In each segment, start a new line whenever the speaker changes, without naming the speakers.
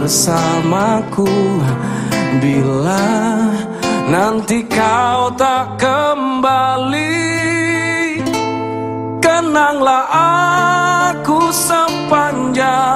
bersamaku. Bila nanti kau tak kembali Kenanglah aku sepanjang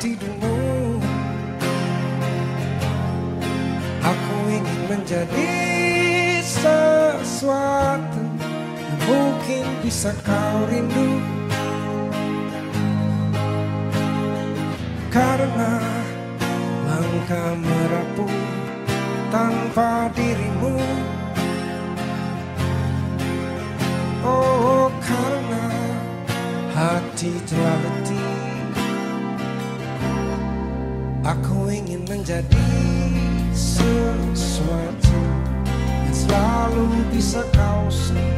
tidurmu Aku ingin menjadi sesuatu yang mungkin bisa kau rindu. Karena langkah merapuh tanpa dirimu. Oh karena hati telah Aku ingin menjadi sesuatu Yang selalu bisa kau
sendiri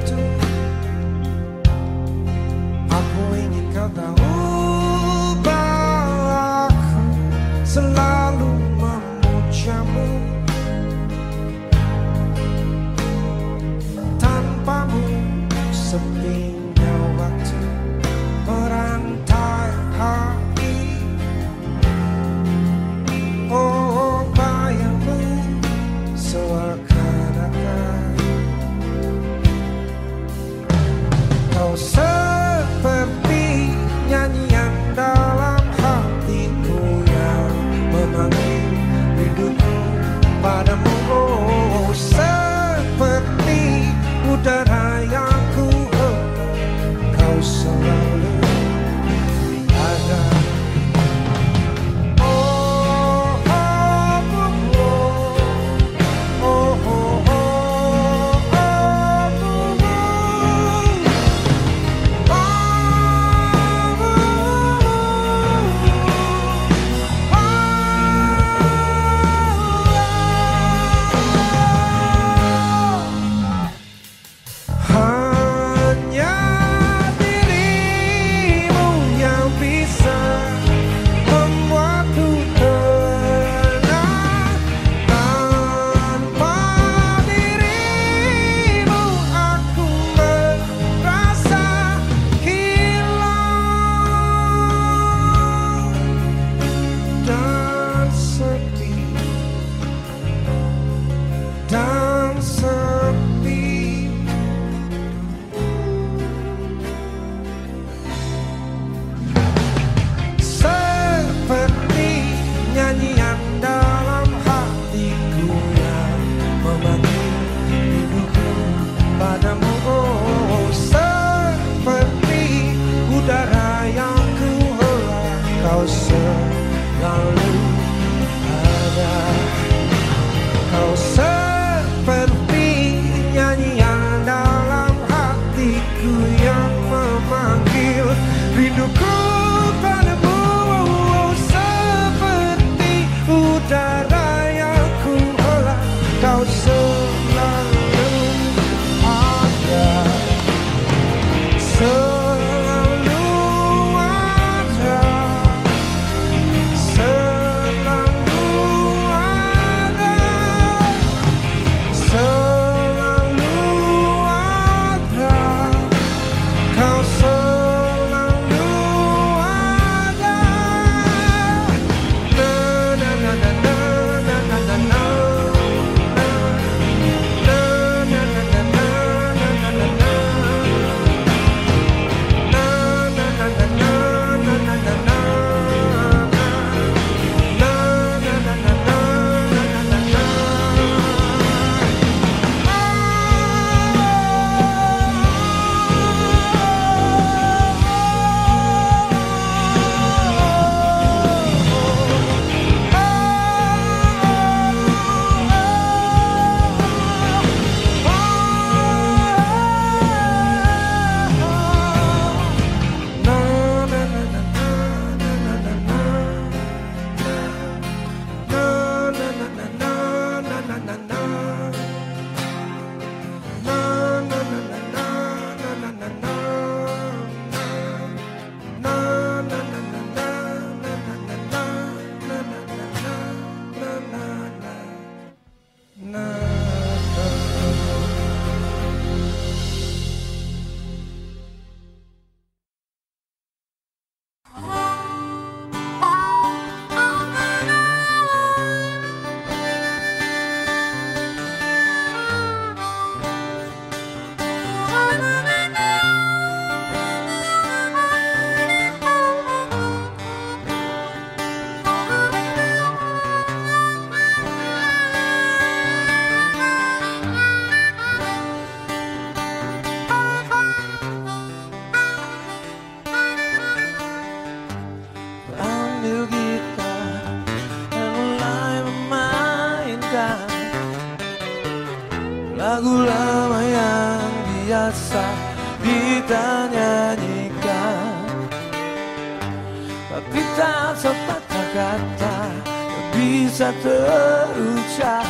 bisa terucap.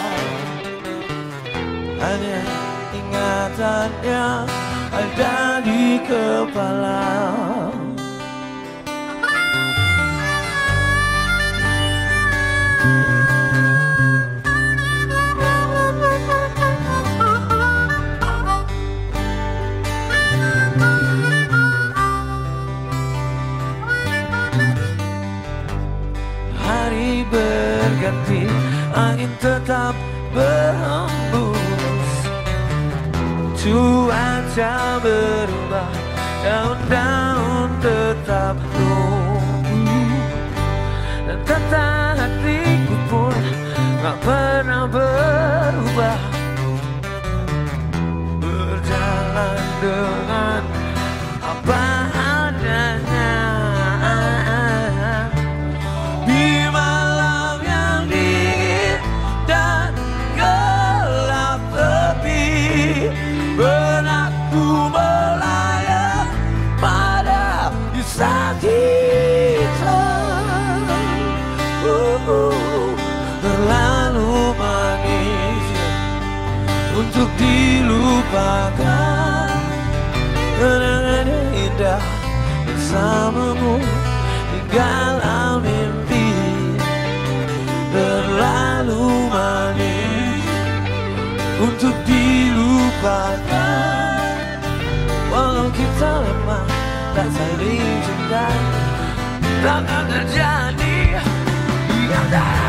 Hanya ingatannya ada di kepala. Angin tetap berhembus. Cuaca berubah Daun-daun tetap tumbuh. Dan kata hatiku pun tak pernah berubah. Berjalan dengan kuatkan Walau kita lemah Tak saling cinta Tak akan terjadi Yang
tak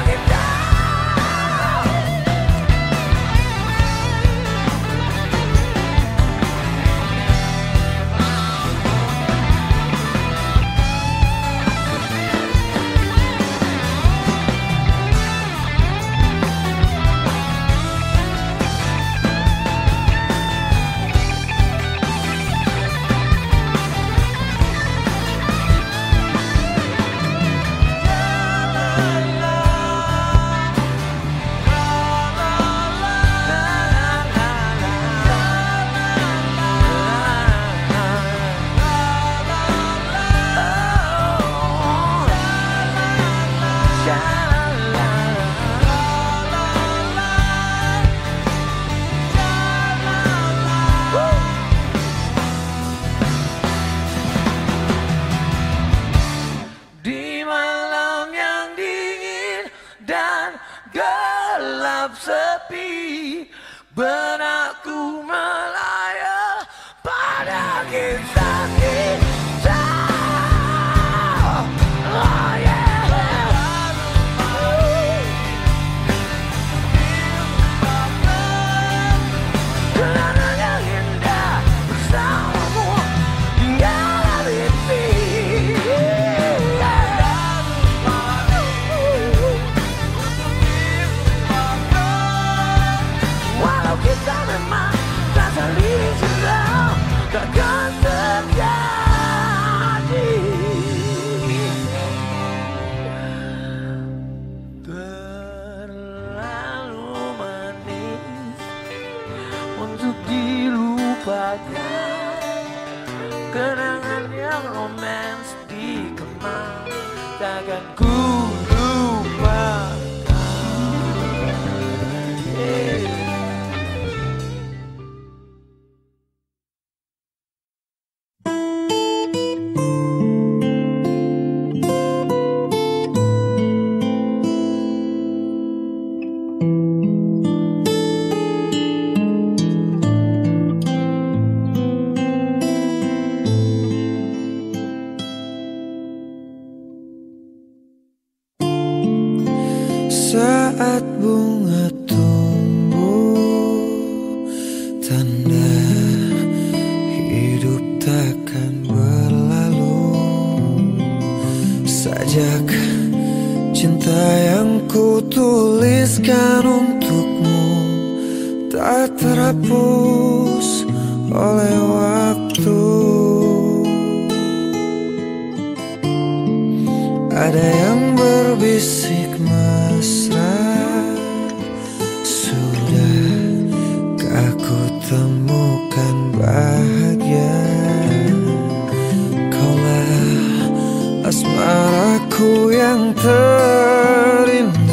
Aku yang terindah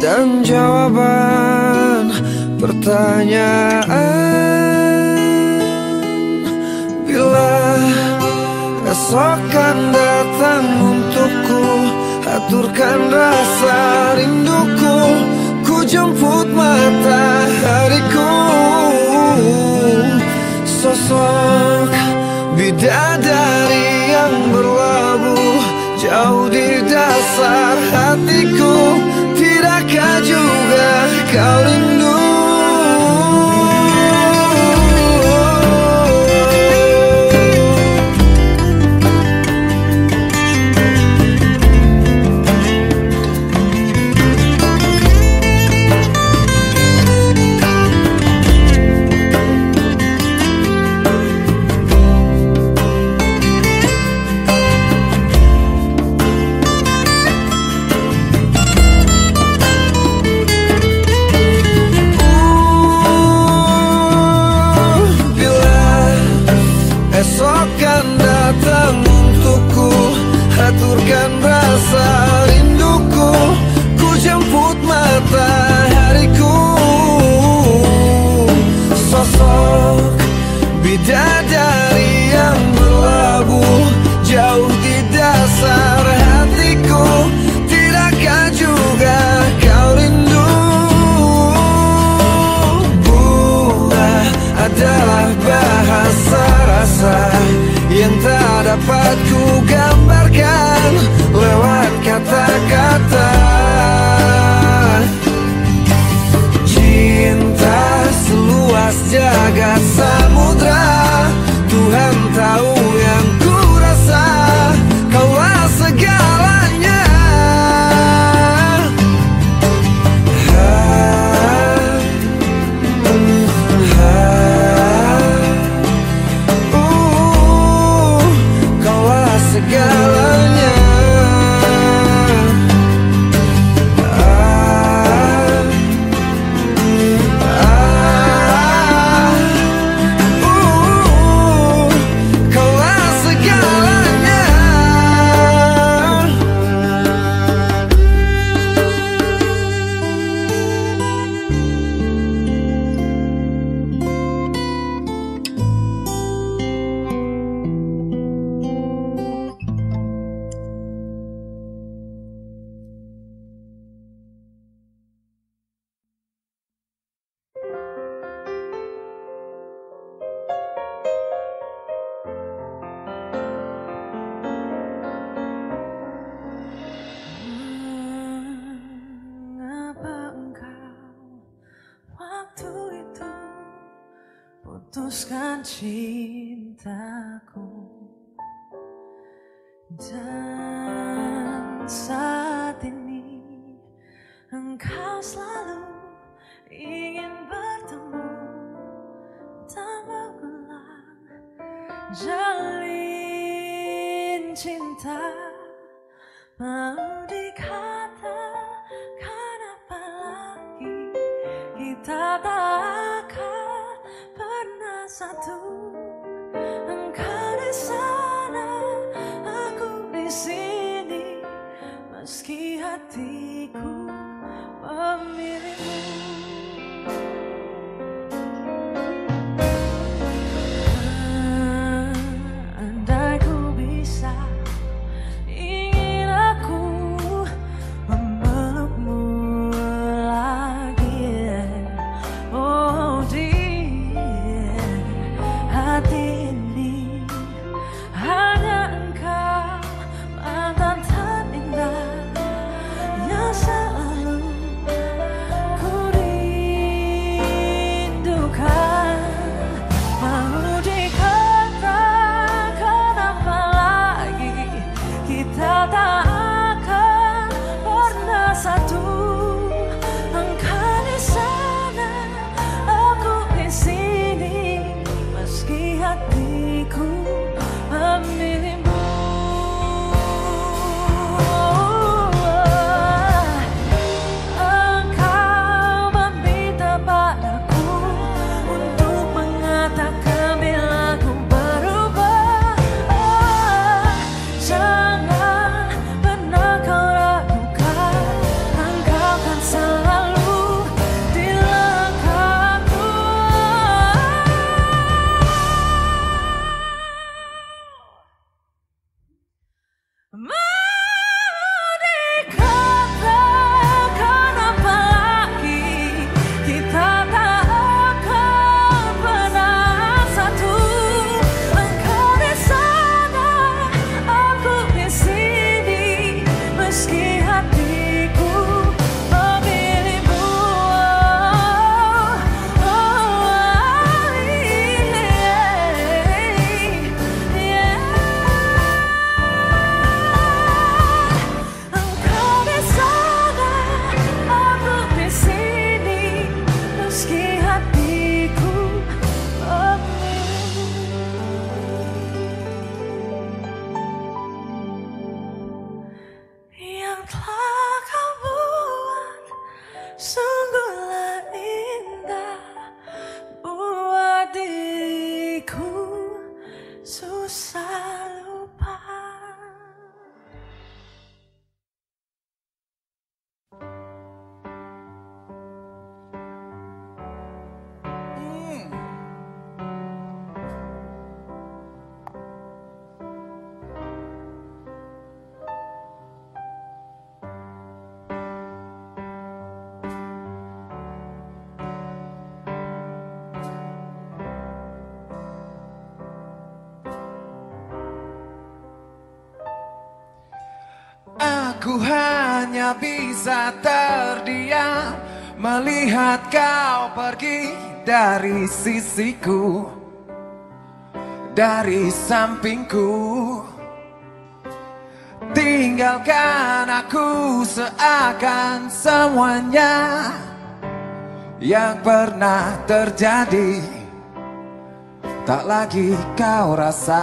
Dan jawaban pertanyaan. Bila esok kan datang untukku Aturkan rasa rinduku Ku jemput matahariku. Sosok bidadari Kau di dasar hatiku Tidakkah juga kau rindu ku gambarkan lewat kata-kata. Cinta seluas jagat samudra Tuhan tahu
感
情。Hanya bisa terdiam Melihat kau pergi dari sisiku Dari sampingku. Tinggalkan aku seakan semuanya Yang pernah terjadi. Tak lagi kau rasa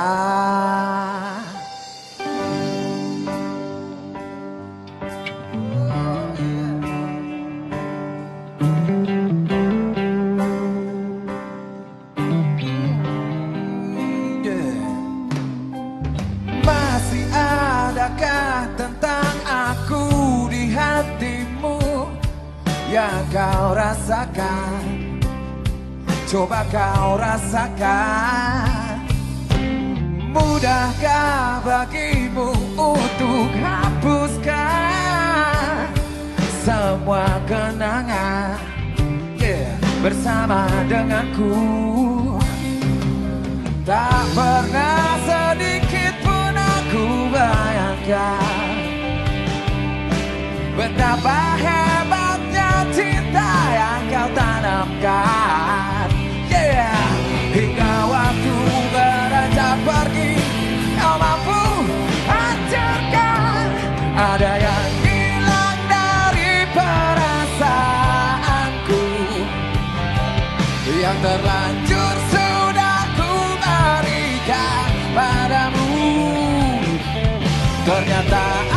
kau rasakan? Coba kau rasakan. Mudahkah bagimu untuk hapuskan Semua kenangan? Yeah, Bersama denganku. Tak pernah sedikit pun aku bayangkan Betapa tanamkan Yeah. Hingga waktu beranjak pergi Kau mampu hancurkan. Ada yang hilang dari perasaanku. Yang terlanjur sudah ku berikan padamu. Ternyata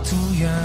Waktu yang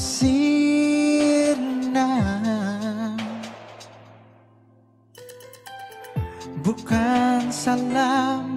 sirna. Bukan salahmu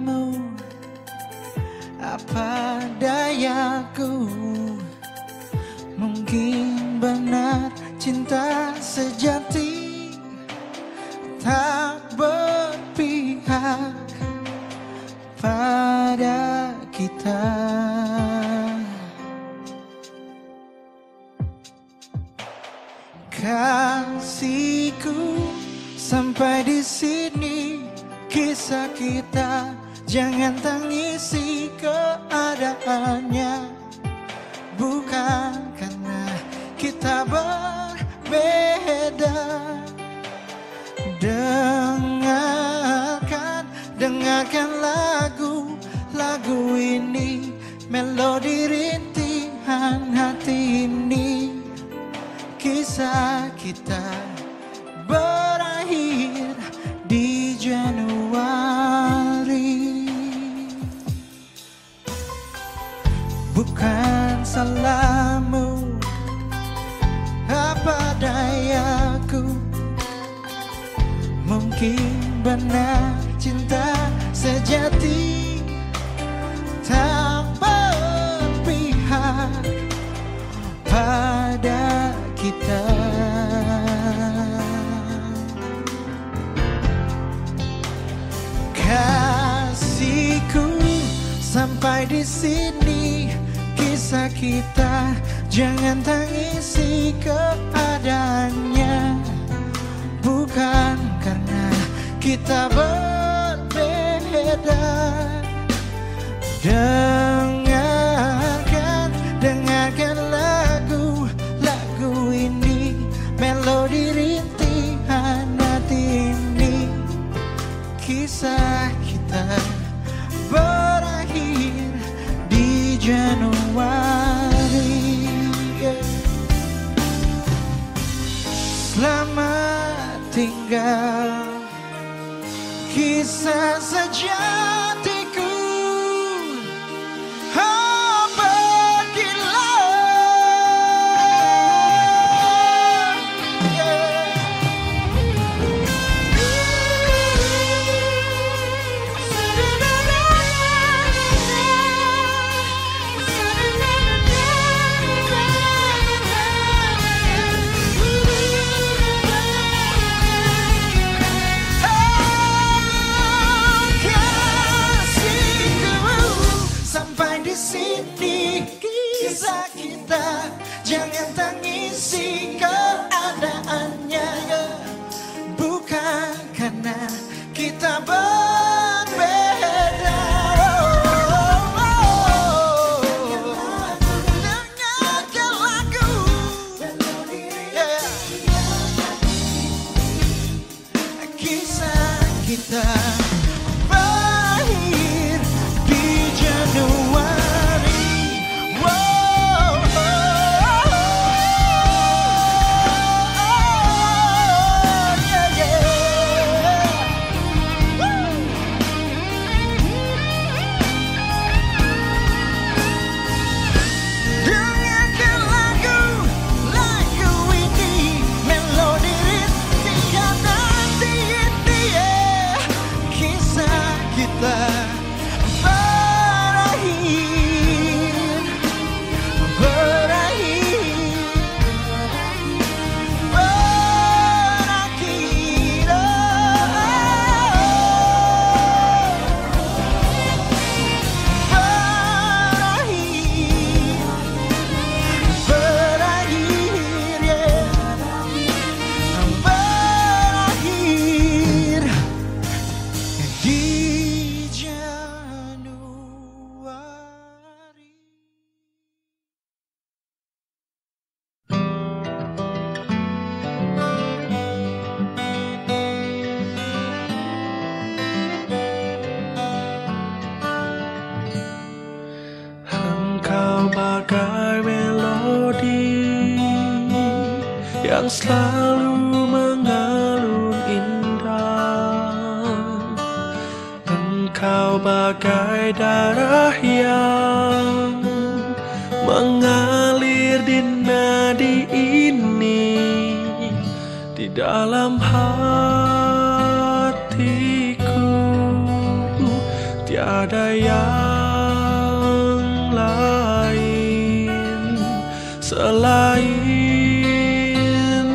selain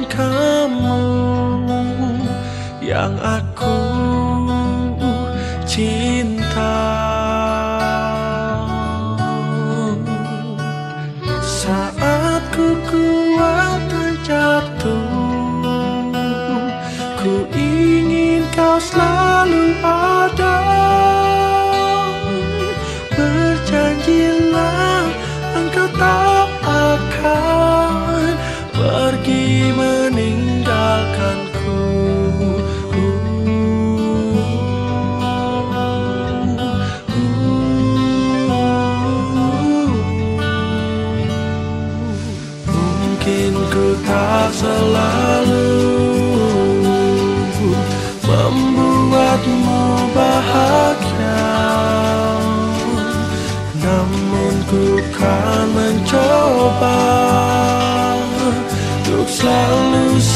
kamu yang aku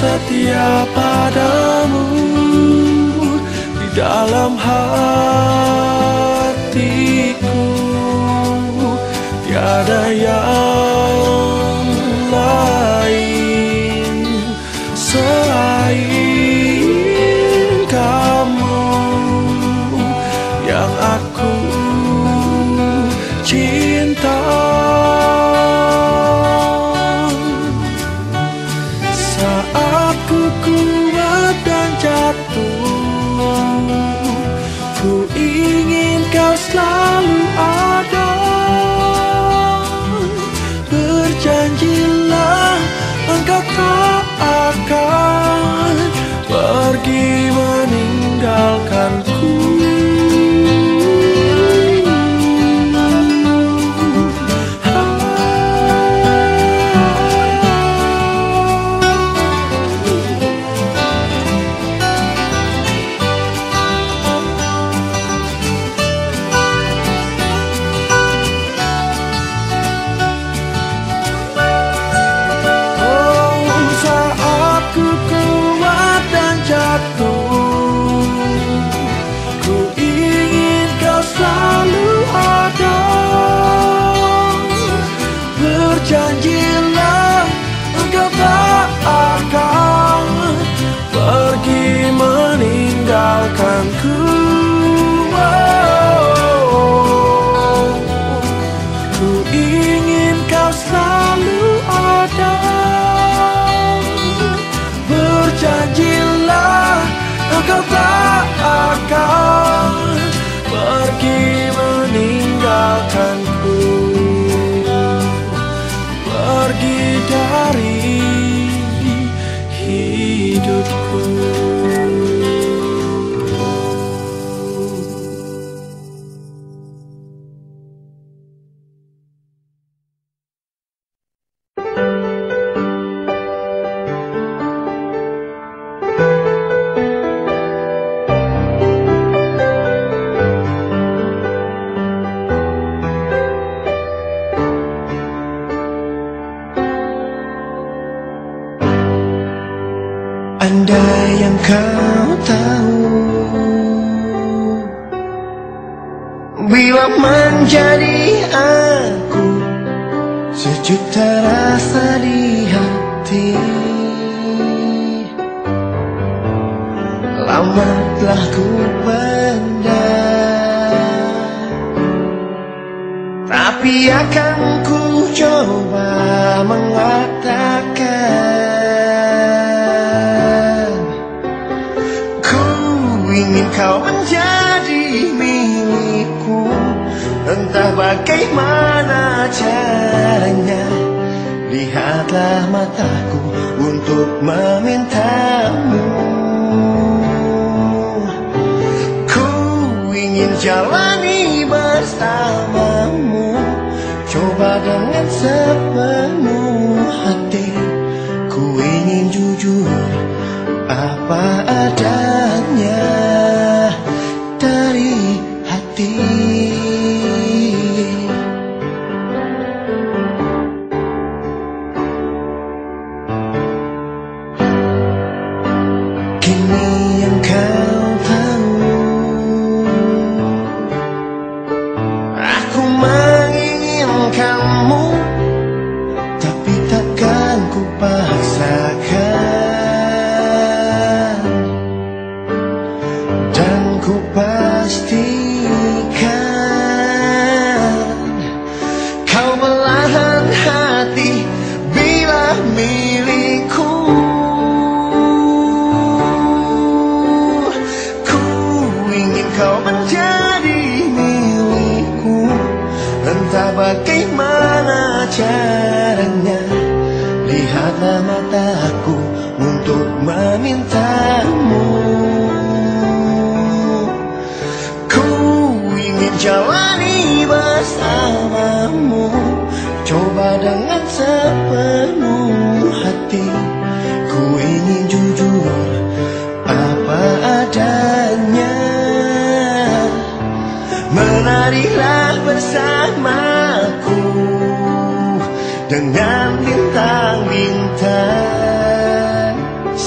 setia padamu Di dalam hatiku
않고 Bagaimana caranya? Lihatlah mataku Untuk memintamu. Ku ingin jalani bersamamu. Coba dengan sepenuh hati. Ku ingin jujur Apa adanya. Menarilah bersama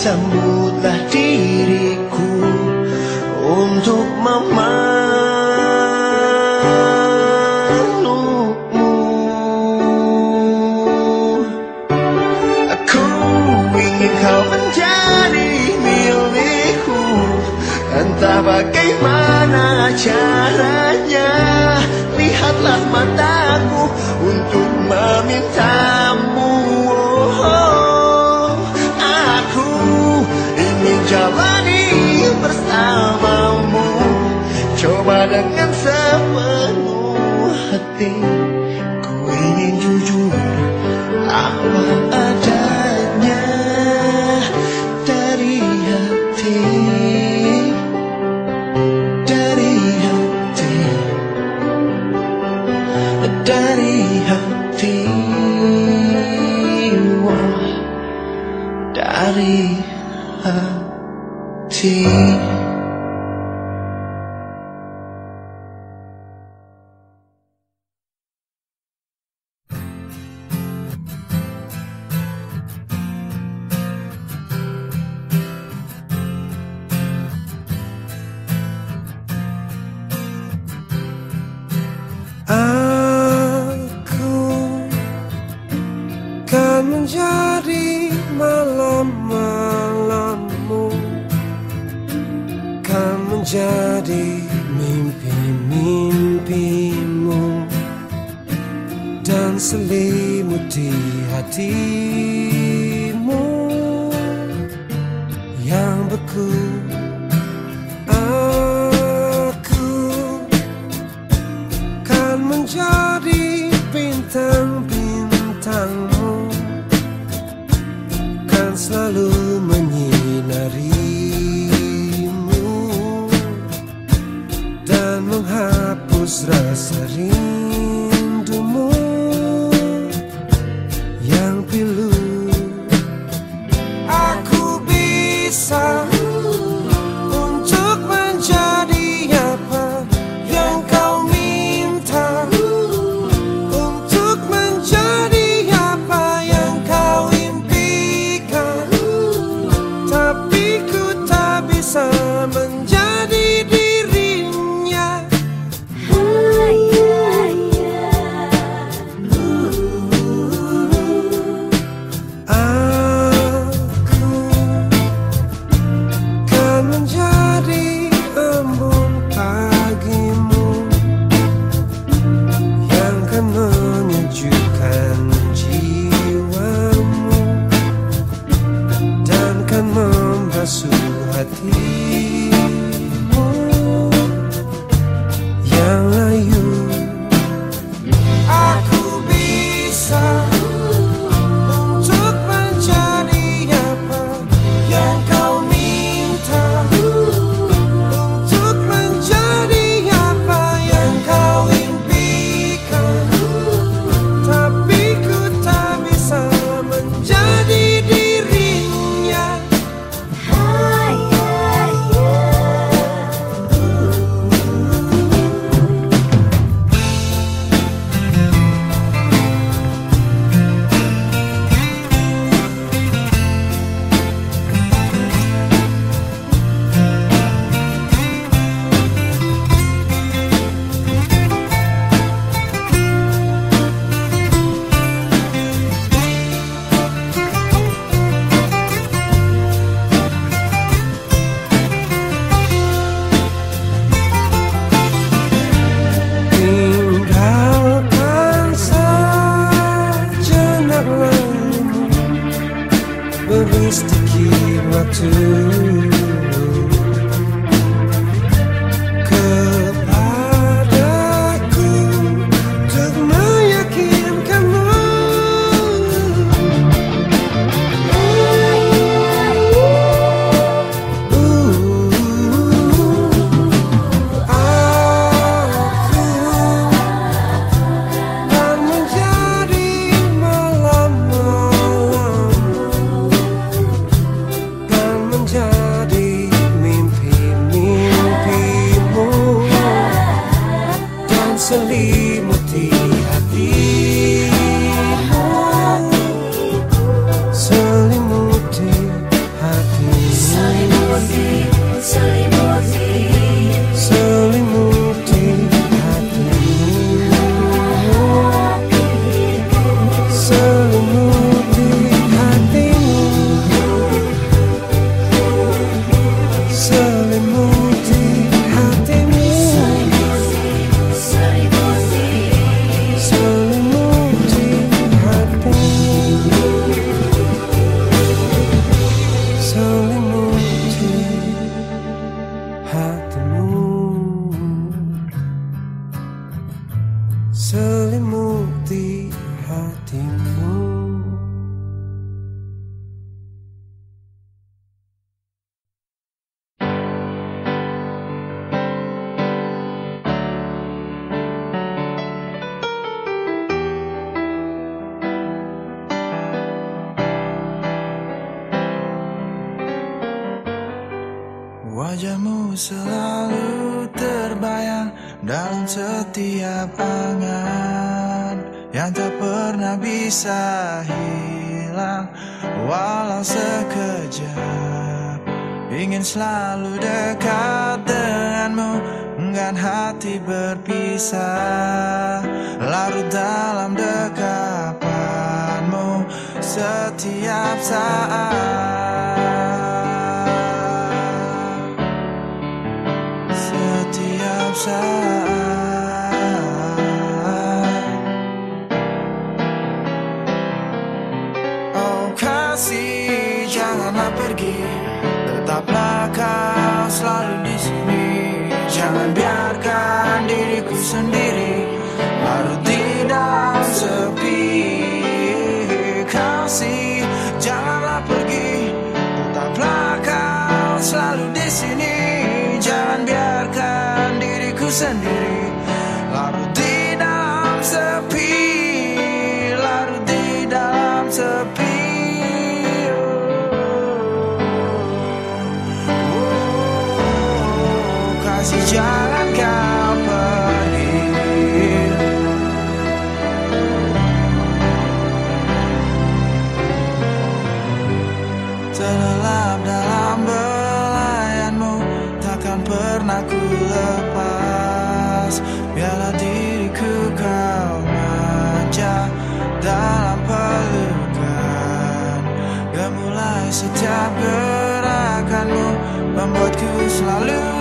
sambutlah diriku untuk memelukmu. Aku ingin kau menjadi milikku Entah bagaimana caranya. Lihatlah mataku untuk meminta hati ku ingin jujur apa
time sini. Jangan biarkan diriku sendiri. Larut
je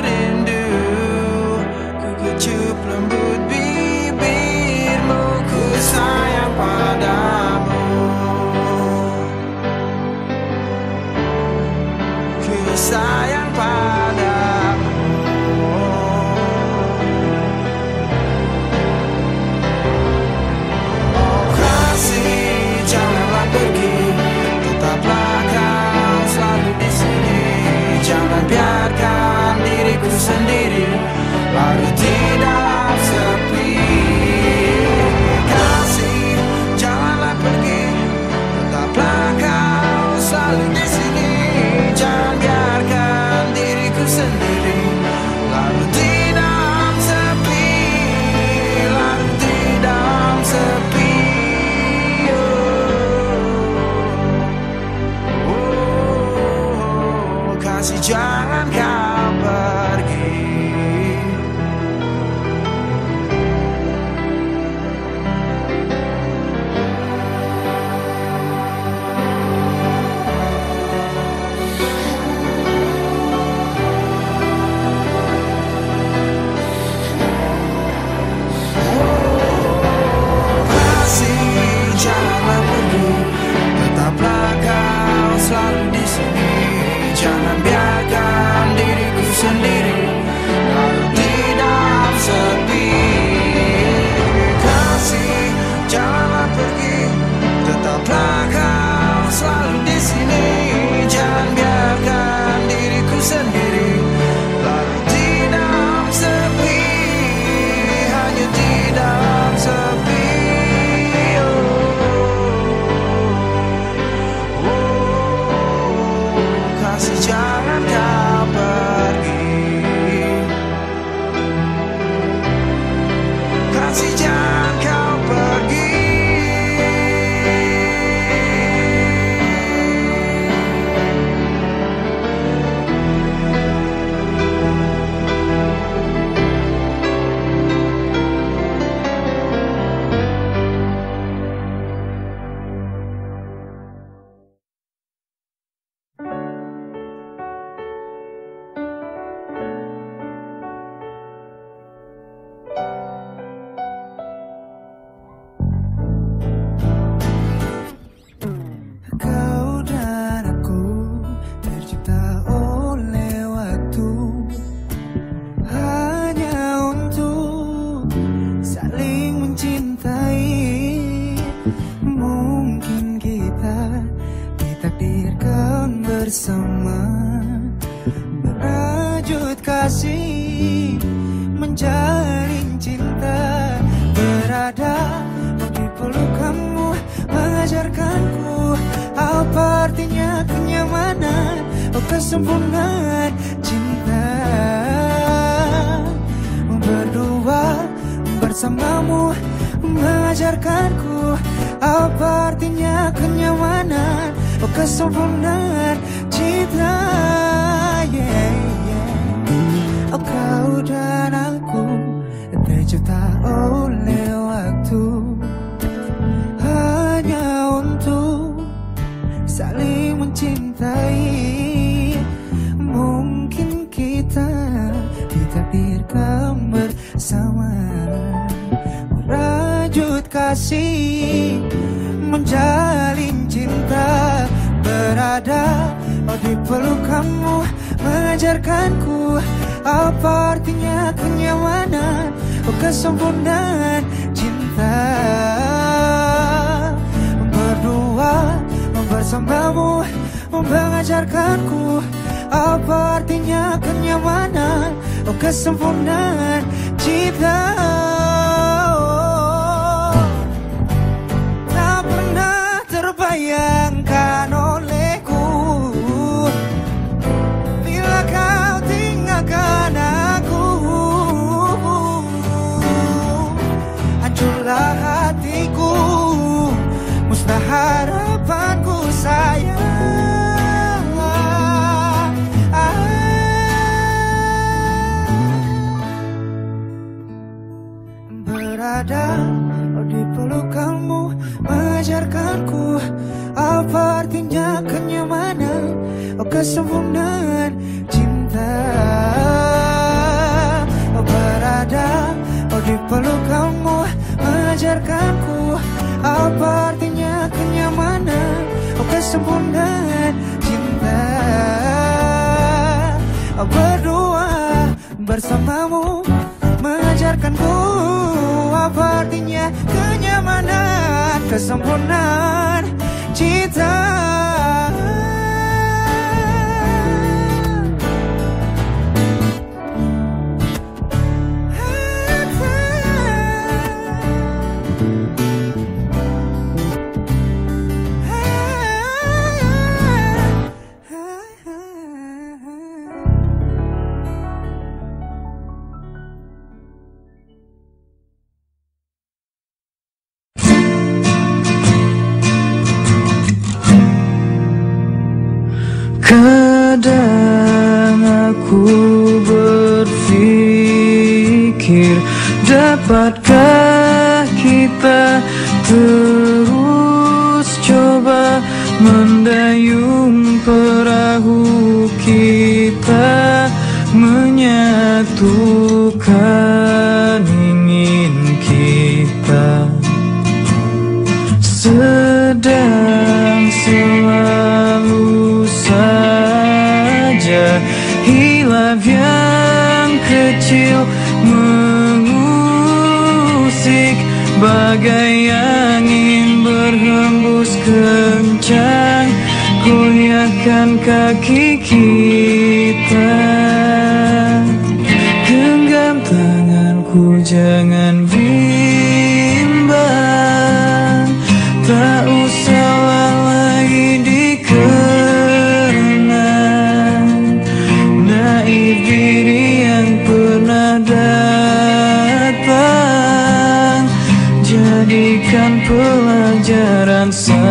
jadikan pelajaran sayang.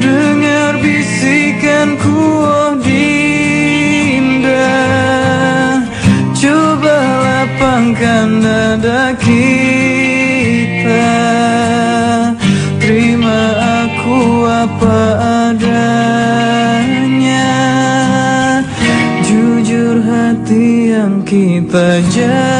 Dengar bisikan ku oh Dinda Coba lapangkan dada kita. Terima aku apa adanya. Jujur hati yang kita jaga.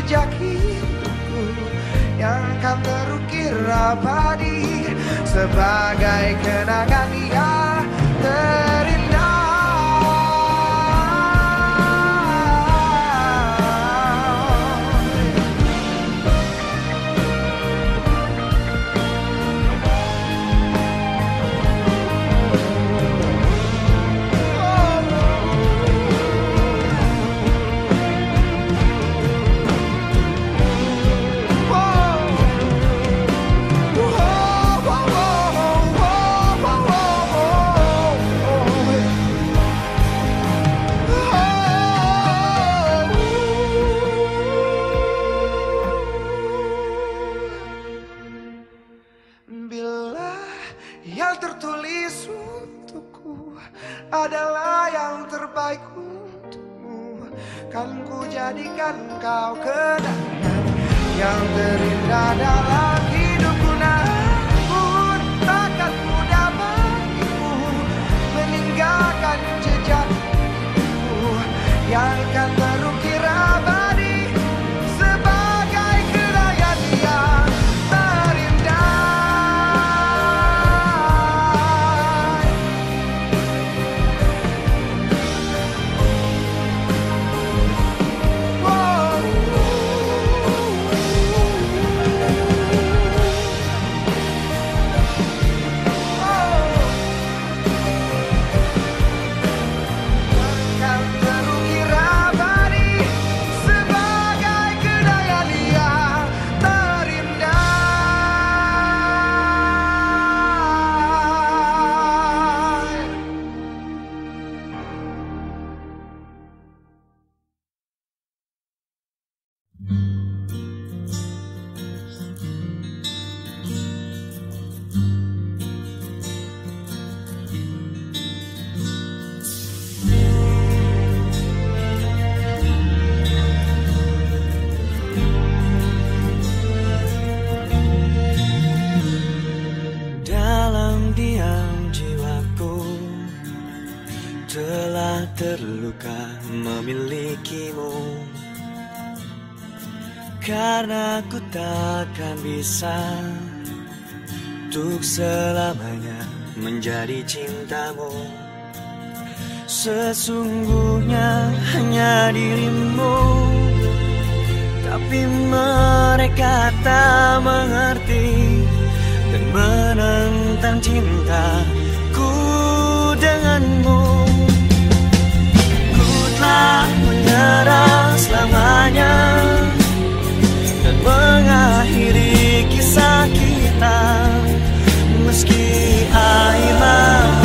Jejak hidupku Yang akan terukir abadi sebagai kenangan yang
Untuk selamanya menjadi cintamu. Sesungguhnya hanya dirimu. Tapi mereka tak mengerti Dan menentang cintaku denganmu. Ku telah menyerah selamanya Dan mengakhiri kisah kita Meski air matamu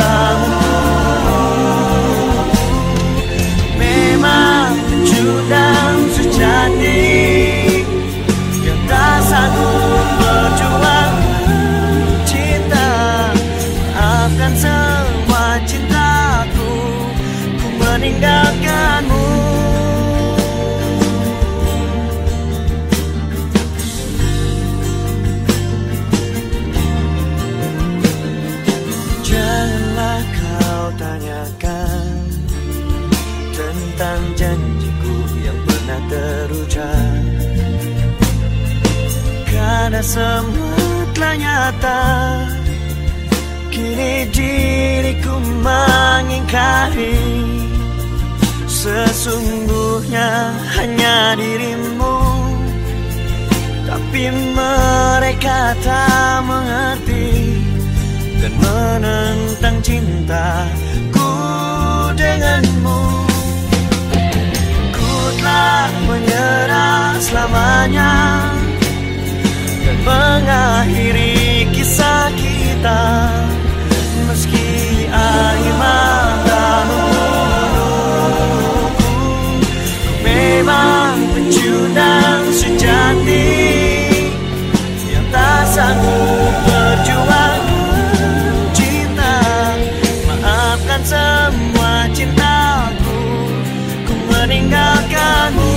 semua nyata. Kini diriku mengingkari. Sesungguhnya hanya dirimu. Tapi mereka tak mengerti Dan menentang cintaku denganmu. Ku telah menyerah selamanya mengakhiri kisah kita. Meski air mata membunuhku memang pecundang sejati yang tak sanggup berjuang. Cinta maafkan semua cintaku ku meninggalkanmu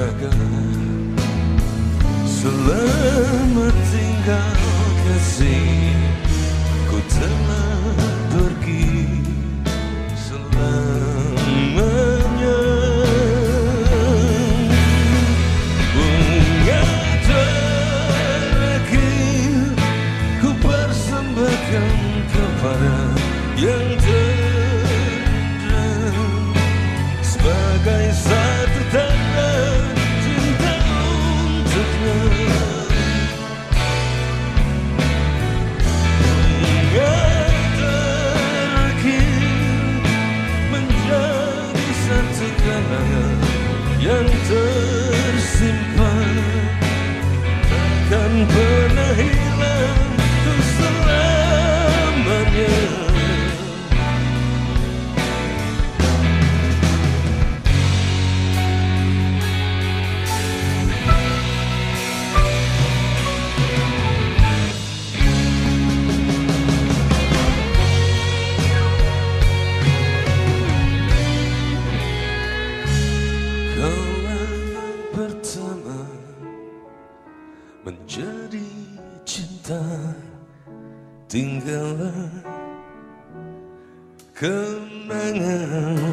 terjaga Selamat tinggal kasih Ku telah Tinggallah kenangan